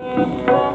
Música